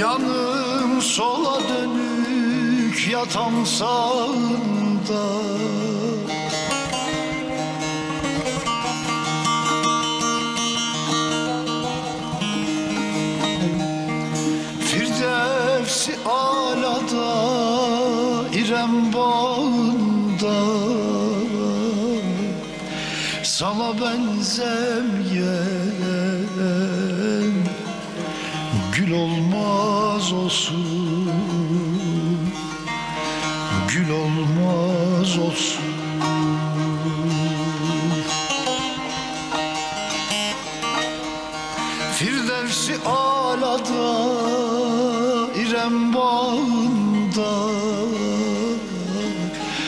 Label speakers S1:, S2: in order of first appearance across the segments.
S1: Yanım sola dönük yatan sağında. Firdevsi alada İrem bağında. Sana benzemeyen olsun Gül olmaz olsun. Firdevsi alada İrem bağında.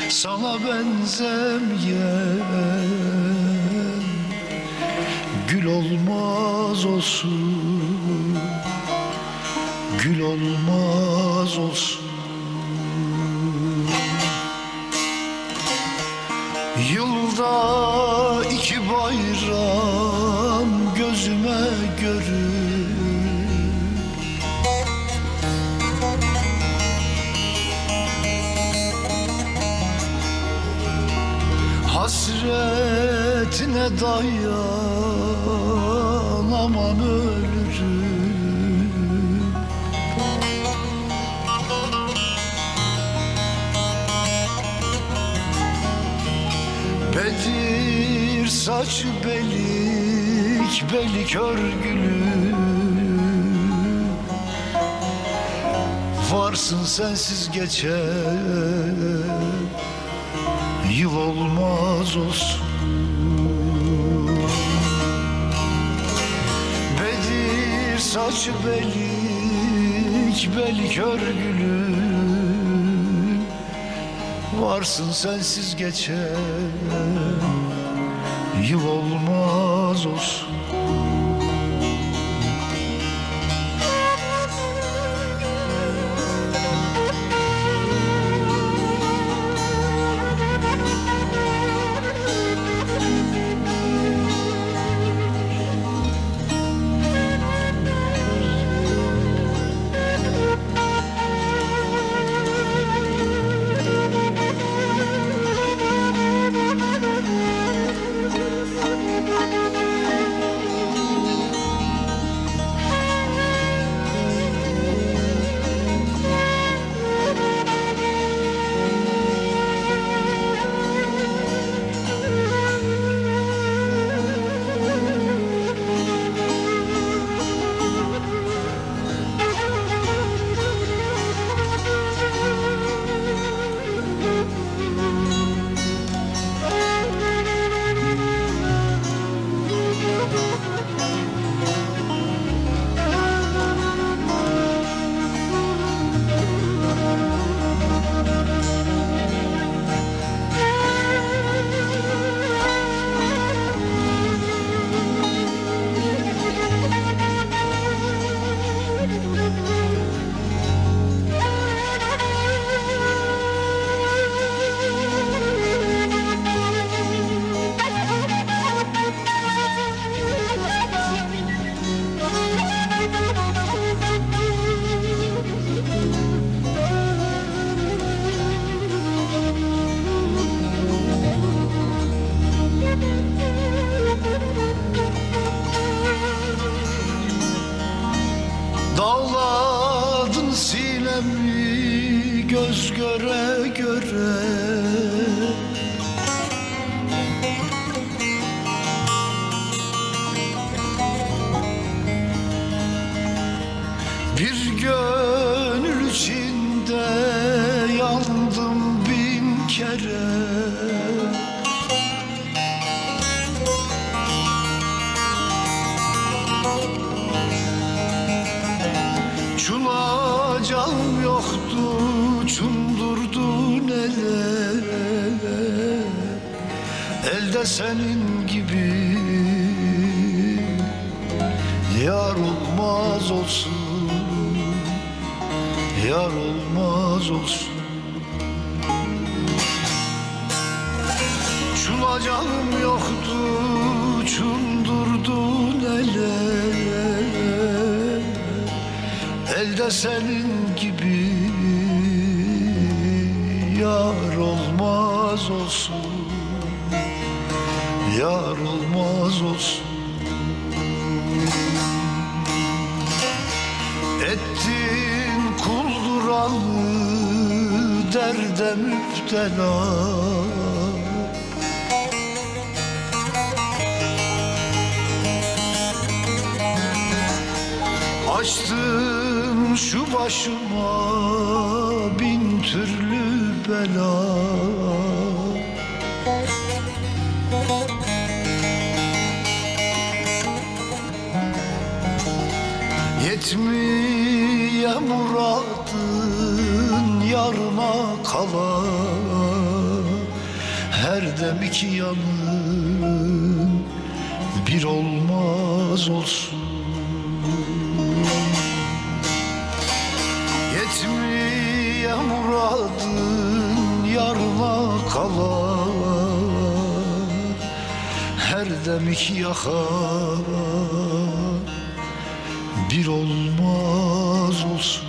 S1: Sana benzemeyen Gül olmaz olsun Gül olmaz olsun. Yılda iki bayram gözüme görür. Hasretine dayanamam saç belik belik örgülü Varsın sensiz geçer Yıl olmaz olsun. Bedir saç belik belik örgülü Varsın sensiz geçer Yıl olmaz olsun göre göre. Bir gönül içinde yandım bin kere Elde senin gibi. Yar olmaz olsun. Yar olmaz olsun. Çulacağım yoktu çundurdun ele Elde senin gibi. Yar olmaz olsun Yar olmaz olsun. Ettin kulduranı derde müptela. Açtım şu başıma bin türlü bela Yetmiye muradın yarına kala Her dem iki yanın bir olmaz olsun. Yetmiye muradın yarına kala Her dem iki yaka bir olmaz olsun.